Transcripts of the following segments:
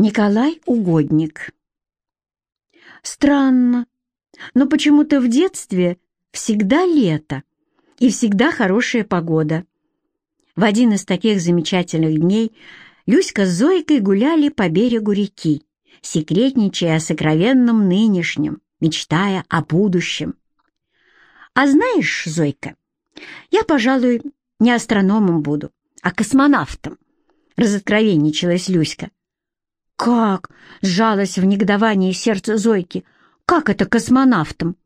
Николай Угодник. Странно, но почему-то в детстве всегда лето и всегда хорошая погода. В один из таких замечательных дней Люська с Зойкой гуляли по берегу реки, секретничая о сокровенном нынешнем, мечтая о будущем. «А знаешь, Зойка, я, пожалуй, не астрономом буду, а космонавтом», — разоткровенничалась Люська. «Как?» — сжалось в негодовании сердце Зойки. «Как это космонавтом?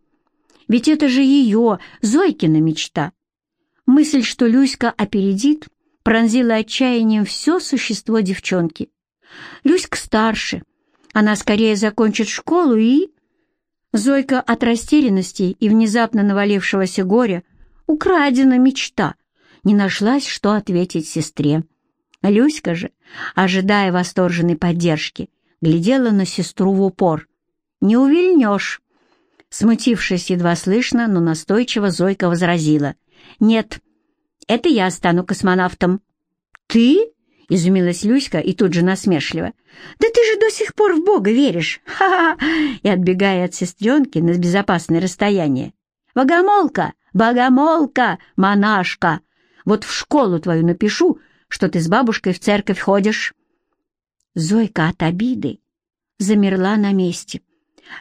Ведь это же ее, Зойкина мечта». Мысль, что Люська опередит, пронзила отчаянием все существо девчонки. Люська старше, она скорее закончит школу и... Зойка от растерянности и внезапно навалившегося горя украдена мечта, не нашлась, что ответить сестре. Люська же, ожидая восторженной поддержки, глядела на сестру в упор. «Не увильнешь!» Смутившись едва слышно, но настойчиво Зойка возразила. «Нет, это я стану космонавтом». «Ты?» — изумилась Люська и тут же насмешливо. «Да ты же до сих пор в Бога веришь! Ха-ха!» И отбегая от сестренки на безопасное расстояние. «Богомолка! Богомолка! Монашка! Вот в школу твою напишу, что ты с бабушкой в церковь ходишь». Зойка от обиды замерла на месте.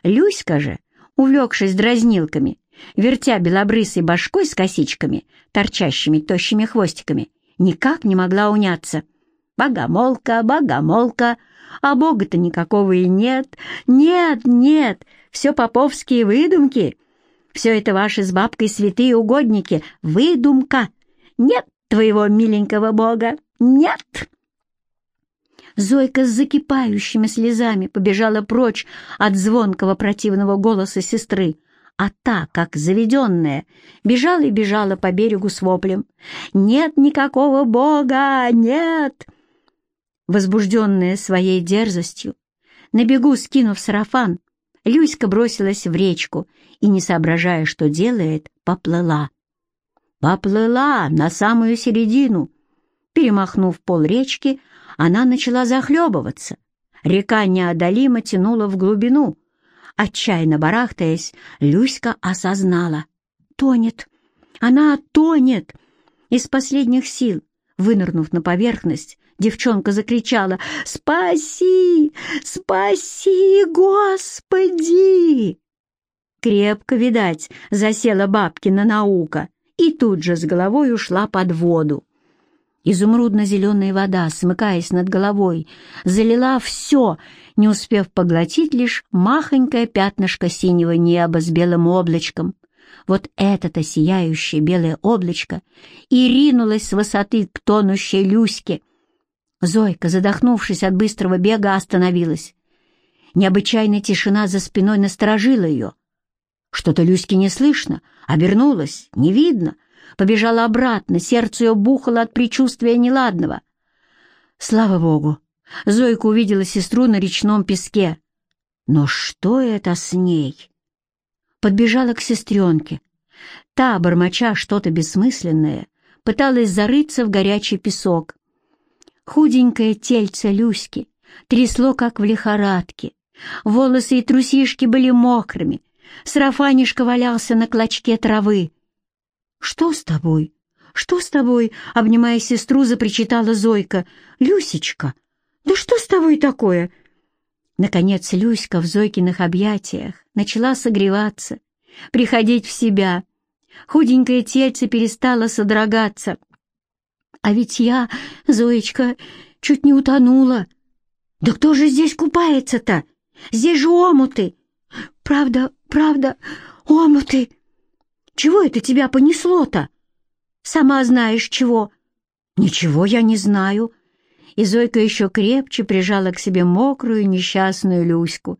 Люська же, увлекшись дразнилками, вертя белобрысой башкой с косичками, торчащими тощими хвостиками, никак не могла уняться. «Богомолка, богомолка, а бога-то никакого и нет, нет, нет, все поповские выдумки, все это ваши с бабкой святые угодники, выдумка, нет твоего миленького Бога? Нет!» Зойка с закипающими слезами побежала прочь от звонкого противного голоса сестры, а та, как заведенная, бежала и бежала по берегу с воплем. «Нет никакого Бога! Нет!» Возбужденная своей дерзостью, на бегу скинув сарафан, Люська бросилась в речку и, не соображая, что делает, поплыла. Поплыла на самую середину. Перемахнув пол речки, она начала захлебываться. Река неодолимо тянула в глубину. Отчаянно барахтаясь, Люська осознала. Тонет. Она тонет. Из последних сил, вынырнув на поверхность, девчонка закричала «Спаси! Спаси, Господи!» Крепко, видать, засела бабкина наука и тут же с головой ушла под воду. Изумрудно-зеленая вода, смыкаясь над головой, залила все, не успев поглотить лишь махонькое пятнышко синего неба с белым облачком. Вот это-то сияющее белое облачко и ринулось с высоты к тонущей Люське. Зойка, задохнувшись от быстрого бега, остановилась. Необычайная тишина за спиной насторожила ее. Что-то Люське не слышно, обернулась, не видно, побежала обратно, сердце ее бухало от предчувствия неладного. Слава богу, Зойка увидела сестру на речном песке. Но что это с ней? Подбежала к сестренке. Та, бормоча что-то бессмысленное, пыталась зарыться в горячий песок. Худенькое тельце Люськи трясло, как в лихорадке. Волосы и трусишки были мокрыми, Сарафанишка валялся на клочке травы. «Что с тобой? Что с тобой?» — обнимая сестру, запричитала Зойка. «Люсечка, да что с тобой такое?» Наконец Люська в Зойкиных объятиях начала согреваться, приходить в себя. Худенькое тельце перестало содрогаться. «А ведь я, Зоечка, чуть не утонула. Да кто же здесь купается-то? Здесь же омуты!» «Правда, правда, омуты! Чего это тебя понесло-то? Сама знаешь чего?» «Ничего я не знаю». И Зойка еще крепче прижала к себе мокрую несчастную Люську.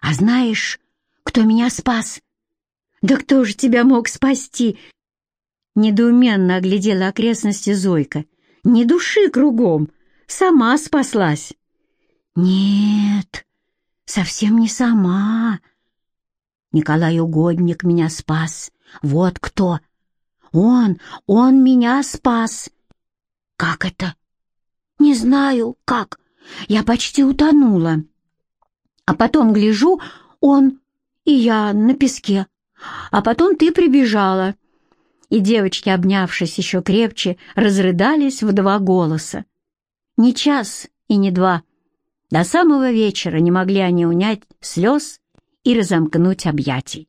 «А знаешь, кто меня спас?» «Да кто же тебя мог спасти?» Недоуменно оглядела окрестности Зойка. «Не души кругом, сама спаслась». «Нет, совсем не сама», Николай Угодник меня спас. Вот кто. Он, он меня спас. Как это? Не знаю, как. Я почти утонула. А потом гляжу, он и я на песке. А потом ты прибежала. И девочки, обнявшись еще крепче, разрыдались в два голоса. Ни час и не два. До самого вечера не могли они унять слез и разомкнуть объятий.